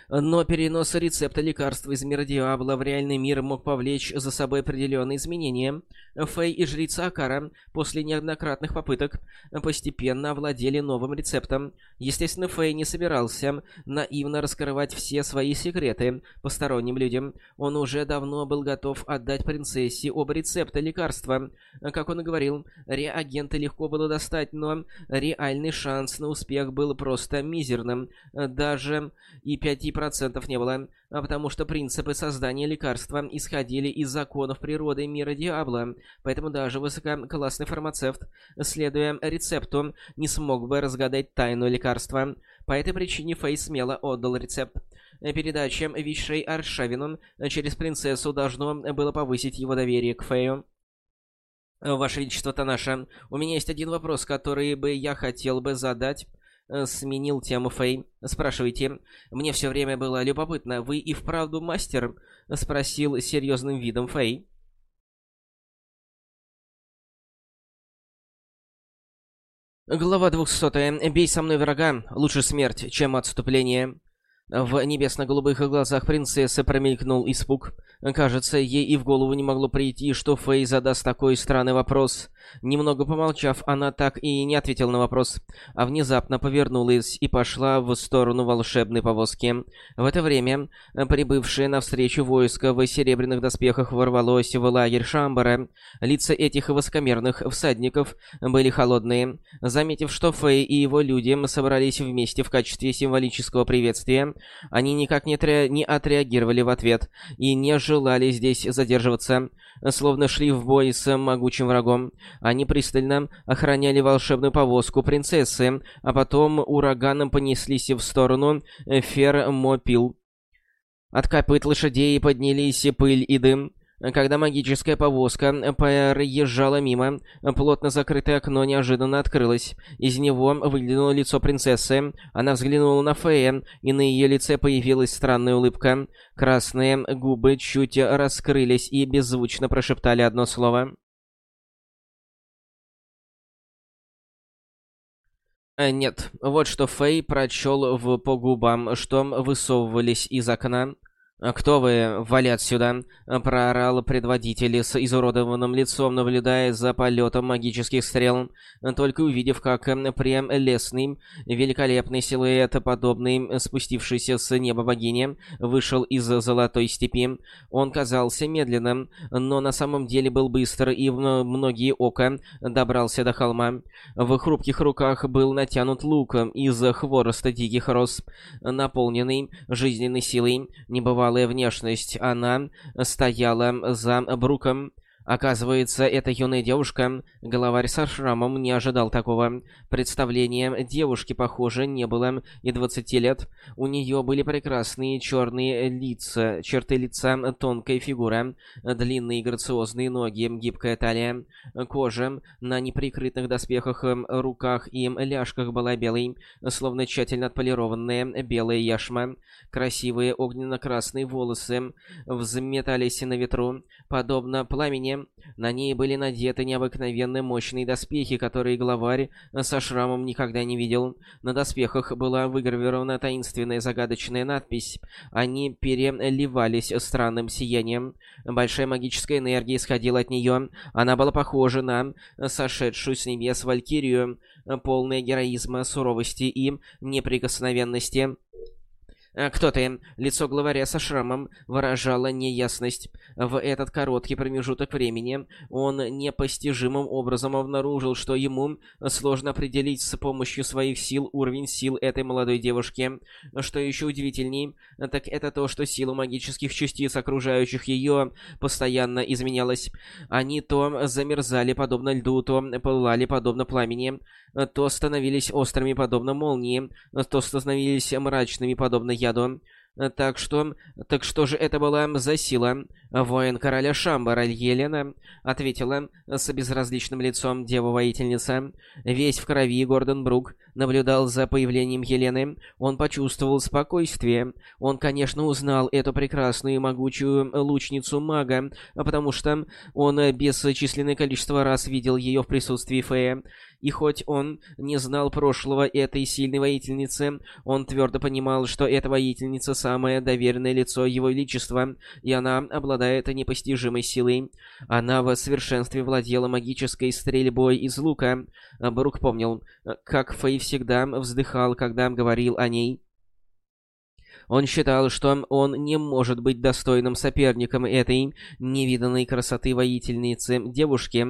Но перенос рецепта лекарства из мира Диабла в реальный мир мог повлечь за собой определенные изменения. Фэй и жрица Акара после неоднократных попыток постепенно овладели новым рецептом. Естественно, Фэй не собирался наивно раскрывать все свои секреты посторонним людям. Он уже давно был готов отдать принцессе оба рецепта лекарства. Как он и говорил, реагенты легко было достать, но реальный шанс на успех был просто мизерным. Даже и 5% не было, а потому что принципы создания лекарства исходили из законов природы мира Диабло, поэтому даже высококлассный фармацевт, следуя рецепту, не смог бы разгадать тайну лекарства. По этой причине Фэй смело отдал рецепт. Передача вещей Аршавину через принцессу должно было повысить его доверие к Фэю. Ваше Величество Танаша, у меня есть один вопрос, который бы я хотел бы задать. Э, сменил тему Фэй. Спрашивайте. Мне все время было любопытно. Вы и вправду мастер? Спросил серьезным видом Фэй. Глава 200. Бей со мной врага. Лучше смерть, чем отступление. В небесно-голубых глазах принцессы промелькнул испуг. Кажется, ей и в голову не могло прийти, что Фэй задаст такой странный вопрос. Немного помолчав, она так и не ответила на вопрос, а внезапно повернулась и пошла в сторону волшебной повозки. В это время прибывшее навстречу войско в серебряных доспехах ворвалось в лагерь Шамбара. Лица этих высокомерных всадников были холодные. Заметив, что Фэй и его люди собрались вместе в качестве символического приветствия, они никак не, отре... не отреагировали в ответ и не желали здесь задерживаться, словно шли в бой с могучим врагом. Они пристально охраняли волшебную повозку принцессы, а потом ураганом понеслись в сторону Фермопил. От копыт лошадей поднялись пыль и дым. Когда магическая повозка проезжала мимо, плотно закрытое окно неожиданно открылось. Из него выглянуло лицо принцессы. Она взглянула на Фея, и на ее лице появилась странная улыбка. Красные губы чуть раскрылись и беззвучно прошептали одно слово. Э, нет, вот что Фэй прочел в по губам, что высовывались из окна. «А «Кто вы? Вали отсюда!» — проорал предводитель с изуродованным лицом, наблюдая за полетом магических стрел. Только увидев, как прелестный, великолепный силуэт, подобный спустившийся с неба богини, вышел из золотой степи, он казался медленным, но на самом деле был быстр и в многие ока добрался до холма. В хрупких руках был натянут лук из хвороста диких роз, наполненный жизненной силой. Не бывало небывалая внешность. Она стояла за Бруком, Оказывается, эта юная девушка, главарь со шрамом, не ожидал такого. Представления девушки, похоже, не было и 20 лет. У нее были прекрасные черные лица, черты лица, тонкая фигура, длинные грациозные ноги, гибкая талия. Кожа на неприкрытых доспехах, руках и ляжках была белой, словно тщательно отполированная белая яшма. Красивые огненно-красные волосы взметались на ветру, подобно пламени на ней были надеты необыкновенно мощные доспехи, которые главарь со шрамом никогда не видел. На доспехах была выгравирована таинственная загадочная надпись. Они переливались странным сиянием. Большая магическая энергия исходила от нее. Она была похожа на сошедшую с небес Валькирию, полная героизма, суровости и неприкосновенности. Э, «Кто ты?» Лицо главаря со шрамом выражало неясность. В этот короткий промежуток времени он непостижимым образом обнаружил, что ему сложно определить с помощью своих сил уровень сил этой молодой девушки. Что еще удивительней, так это то, что сила магических частиц, окружающих ее, постоянно изменялась. Они то замерзали подобно льду, то пылали подобно пламени, то становились острыми подобно молнии, то становились мрачными подобно яду. Так что... Так что же это была за сила? Воин короля Шамбара Елена ответила с безразличным лицом дева-воительница. Весь в крови Гордон Брук наблюдал за появлением Елены. Он почувствовал спокойствие. Он, конечно, узнал эту прекрасную и могучую лучницу мага, потому что он бесчисленное количество раз видел ее в присутствии Фея. И хоть он не знал прошлого этой сильной воительницы, он твердо понимал, что эта воительница самое доверенное лицо его величества, и она обладает непостижимой силой. Она в совершенстве владела магической стрельбой из лука. Брук помнил, как Фэй всегда вздыхал, когда говорил о ней. Он считал, что он не может быть достойным соперником этой невиданной красоты воительницы девушки.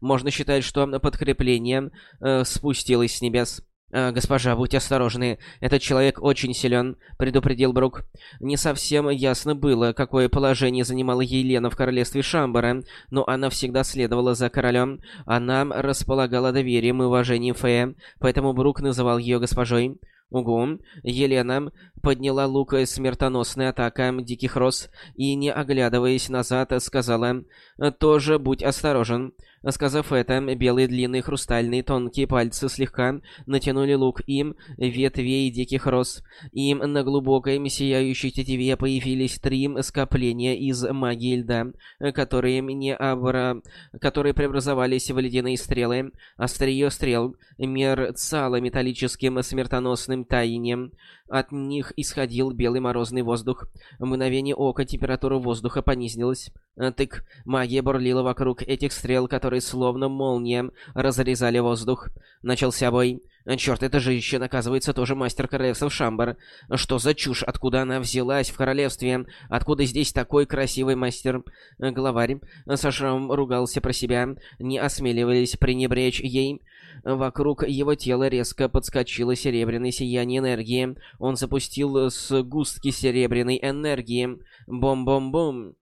Можно считать, что подкрепление э, спустилось с небес. «Э, «Госпожа, будьте осторожны. Этот человек очень силен», — предупредил Брук. Не совсем ясно было, какое положение занимала Елена в королевстве Шамбара, но она всегда следовала за королем. Она располагала доверием и уважением Фея, поэтому Брук называл ее госпожой. Угу. Елена подняла лук смертоносной атака диких роз и, не оглядываясь назад, сказала «Тоже будь осторожен». Сказав это, белые длинные хрустальные тонкие пальцы слегка натянули лук им ветвей диких роз. Им на глубокой сияющей тетиве появились три скопления из магии льда, которые, не обра... которые преобразовались в ледяные стрелы. Острие стрел мерцало металлическим смертоносным таянием. От них исходил белый морозный воздух. В мгновение ока температура воздуха понизилась. Тык. Магия бурлила вокруг этих стрел, которые словно молнием разрезали воздух. Начался бой. Черт, эта женщина, оказывается, тоже мастер королевства Шамбар. Что за чушь? Откуда она взялась в королевстве? Откуда здесь такой красивый мастер? Главарь со шрамом ругался про себя. Не осмеливались пренебречь ей. Вокруг его тела резко подскочило серебряное сияние энергии. Он запустил сгустки серебряной энергии. Бом-бом-бом.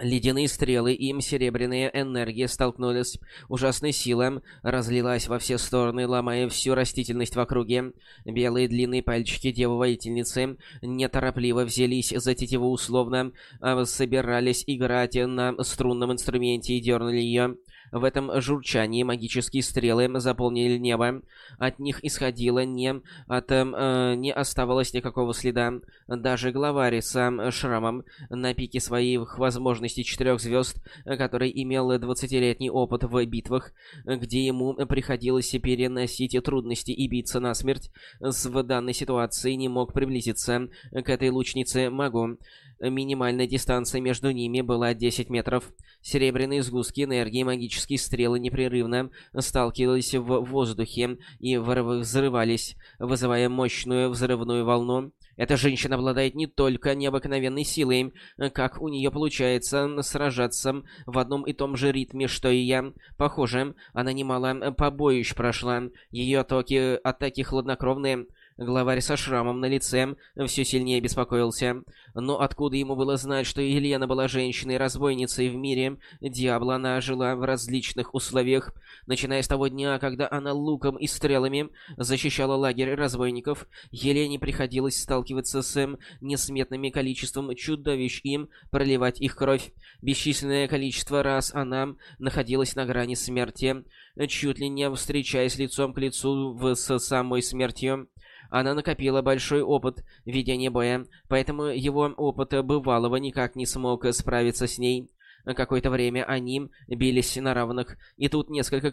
Ледяные стрелы им серебряная энергия столкнулись. Ужасная сила разлилась во все стороны, ломая всю растительность в округе. Белые длинные пальчики девы-воительницы неторопливо взялись за тетиву условно, а собирались играть на струнном инструменте и дернули ее. В этом журчании магические стрелы заполнили небо. От них исходило не... От, э, не оставалось никакого следа. Даже главарь с шрамом на пике своих возможностей четырех звезд, который имел 20-летний опыт в битвах, где ему приходилось переносить трудности и биться насмерть, в данной ситуации не мог приблизиться к этой лучнице-магу. Минимальная дистанция между ними была 10 метров. Серебряные сгустки энергии магические стрелы непрерывно сталкивались в воздухе и взрывались, вызывая мощную взрывную волну. Эта женщина обладает не только необыкновенной силой, как у нее получается сражаться в одном и том же ритме, что и я. Похоже, она немало побоищ прошла. Ее атаки, атаки хладнокровные. Главарь со шрамом на лице все сильнее беспокоился. Но откуда ему было знать, что Елена была женщиной-разбойницей в мире? Диабло она жила в различных условиях, начиная с того дня, когда она луком и стрелами защищала лагерь разбойников. Елене приходилось сталкиваться с несметным количеством чудовищ и проливать их кровь. Бесчисленное количество раз она находилась на грани смерти, чуть ли не встречаясь лицом к лицу в, с самой смертью. Она накопила большой опыт ведения боя, поэтому его опыт бывалого никак не смог справиться с ней. Какое-то время они бились на равных, и тут несколько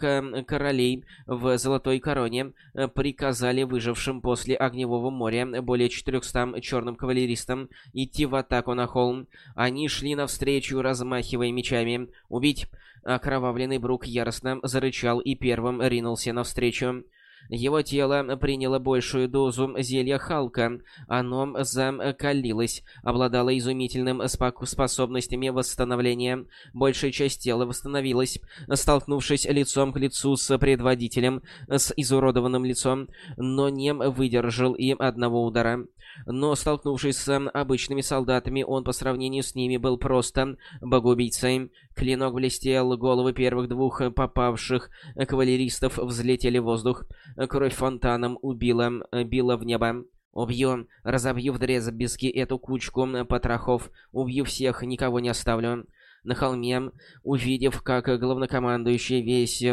королей в золотой короне приказали выжившим после Огневого моря более 400 черным кавалеристам идти в атаку на холм. Они шли навстречу, размахивая мечами. «Убить!» Окровавленный Брук яростно зарычал и первым ринулся навстречу. Его тело приняло большую дозу зелья Халка. Оно закалилось, обладало изумительным способностями восстановления. Большая часть тела восстановилась, столкнувшись лицом к лицу с предводителем с изуродованным лицом, но не выдержал и одного удара. Но, столкнувшись с обычными солдатами, он по сравнению с ними был просто богоубийцей. Клинок блестел, головы первых двух попавших кавалеристов взлетели в воздух. Кровь фонтаном убила, била в небо. «Убью, разобью в дрезбиски эту кучку потрохов, убью всех, никого не оставлю». На холме, увидев, как главнокомандующий весь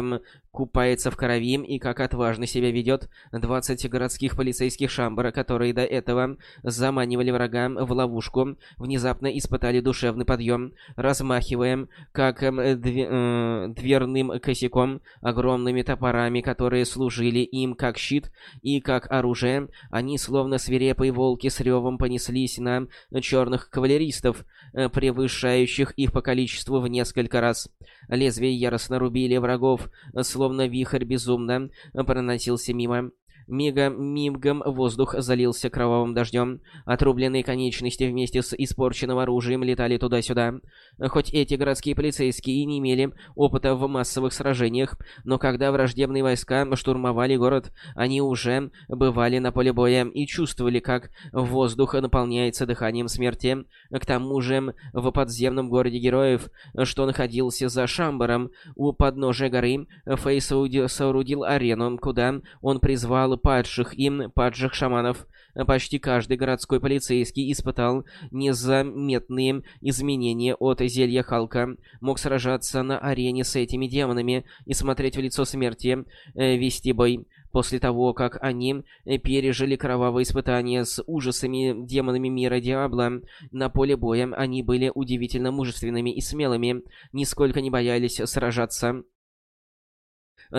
купается в крови и как отважно себя ведет 20 городских полицейских шамбара, которые до этого заманивали врага в ловушку, внезапно испытали душевный подъем, размахивая, как э, две, э, дверным косяком, огромными топорами, которые служили им как щит и как оружие, они, словно свирепые волки с ревом, понеслись на черных кавалеристов, э, превышающих их по количеству в несколько раз. Лезвия яростно рубили врагов, словно вихрь безумно проносился мимо. Мига мигом воздух залился кровавым дождем. Отрубленные конечности вместе с испорченным оружием летали туда-сюда. Хоть эти городские полицейские и не имели опыта в массовых сражениях, но когда враждебные войска штурмовали город, они уже бывали на поле боя и чувствовали, как воздух наполняется дыханием смерти. К тому же в подземном городе героев, что находился за Шамбаром у подножия горы, Фейс соорудил арену, куда он призвал падших им падших шаманов. Почти каждый городской полицейский испытал незаметные изменения от зелья Халка, мог сражаться на арене с этими демонами и смотреть в лицо смерти, э, вести бой. После того, как они пережили кровавые испытания с ужасами демонами мира Диабло, на поле боя они были удивительно мужественными и смелыми, нисколько не боялись сражаться.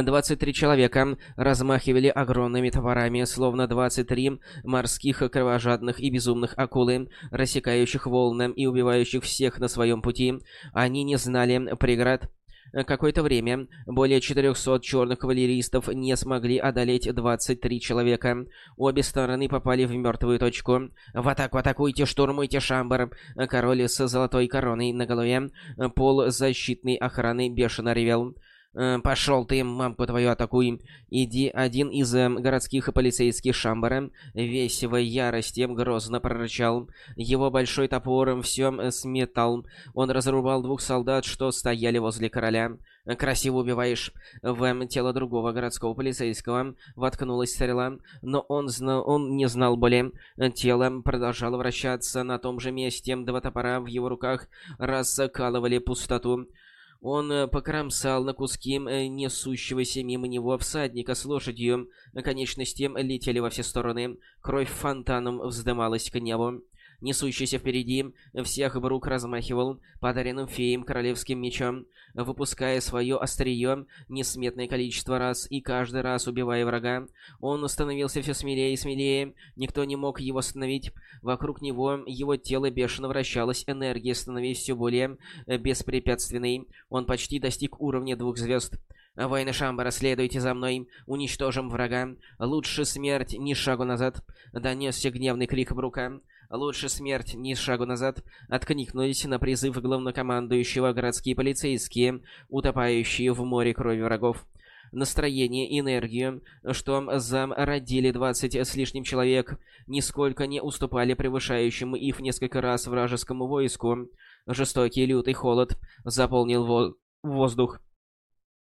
23 человека размахивали огромными товарами, словно 23 морских кровожадных и безумных акулы, рассекающих волны и убивающих всех на своем пути. Они не знали преград. Какое-то время более 400 черных кавалеристов не смогли одолеть 23 человека. Обе стороны попали в мертвую точку. «В атаку, атакуйте, штурмуйте Шамбар!» Король с золотой короной на голове, пол защитной охраны бешено ревел. Э, «Пошел ты, мамку твою атакуй!» Иди один из э, городских полицейских Шамбара, весь в ярости, грозно прорычал. Его большой топором все э, сметал. Он разрубал двух солдат, что стояли возле короля. «Красиво убиваешь!» В тело другого городского полицейского воткнулась стрела, но он, знал, он не знал боли. Тело продолжало вращаться на том же месте. Два топора в его руках раскалывали пустоту. Он э, покромсал на куски э, несущегося мимо него всадника с лошадью. Конечности летели во все стороны. Кровь фонтаном вздымалась к небу. Несущийся впереди всех рук размахивал подаренным феем королевским мечом, выпуская свое острие несметное количество раз и каждый раз убивая врага. Он становился все смелее и смелее, никто не мог его остановить. Вокруг него его тело бешено вращалось, энергия становилась все более беспрепятственной. Он почти достиг уровня двух звезд. «Воины Шамбара, следуйте за мной, уничтожим врага. Лучше смерть, ни шагу назад!» Донесся гневный крик Брука. Лучше смерть, ни шагу назад, откликнулись на призыв главнокомандующего городские полицейские, утопающие в море крови врагов. Настроение и энергию, что зародили двадцать с лишним человек, нисколько не уступали превышающему их несколько раз вражескому войску. Жестокий лютый холод заполнил во воздух.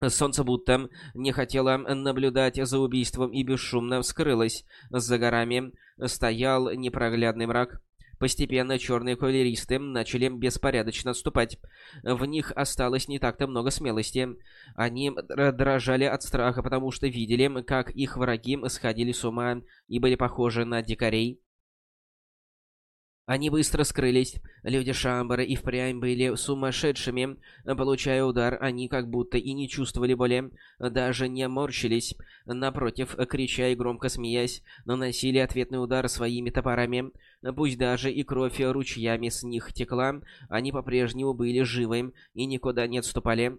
Солнце будто не хотело наблюдать за убийством и бесшумно вскрылось. За горами стоял непроглядный мрак. Постепенно черные кавалеристы начали беспорядочно отступать. В них осталось не так-то много смелости. Они дрожали от страха, потому что видели, как их враги сходили с ума и были похожи на дикарей. Они быстро скрылись. Люди Шамбара и впрямь были сумасшедшими. Получая удар, они как будто и не чувствовали боли, даже не морщились. Напротив, крича и громко смеясь, наносили ответный удар своими топорами. Пусть даже и кровь ручьями с них текла, они по-прежнему были живы и никуда не отступали.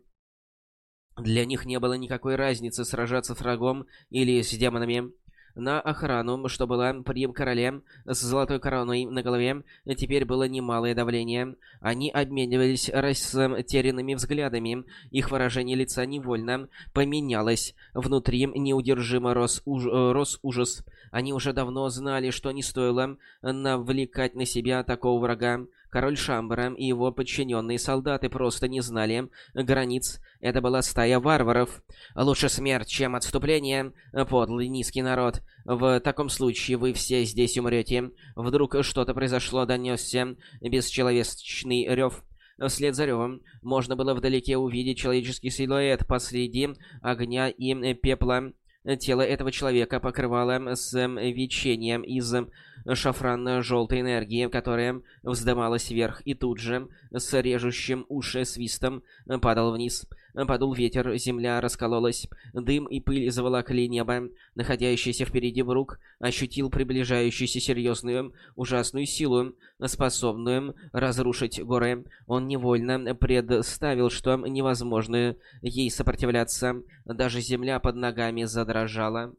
Для них не было никакой разницы сражаться с врагом или с демонами на охрану, что была при короле с золотой короной на голове, теперь было немалое давление. Они обменивались растерянными взглядами. Их выражение лица невольно поменялось. Внутри неудержимо рос, уж, рос ужас. Они уже давно знали, что не стоило навлекать на себя такого врага. Король Шамбара и его подчиненные солдаты просто не знали границ. Это была стая варваров. Лучше смерть, чем отступление, подлый низкий народ. В таком случае вы все здесь умрете. Вдруг что-то произошло, донесся бесчеловечный рев. Вслед за ревом можно было вдалеке увидеть человеческий силуэт посреди огня и пепла. Тело этого человека покрывало свечением из шафранно-желтой энергии, которая вздымалась вверх и тут же с режущим уши свистом падал вниз. Подул ветер, земля раскололась, дым и пыль заволокли небо. Находящийся впереди Брук ощутил приближающуюся серьезную, ужасную силу, способную разрушить горы. Он невольно представил, что невозможно ей сопротивляться. Даже земля под ногами задрожала.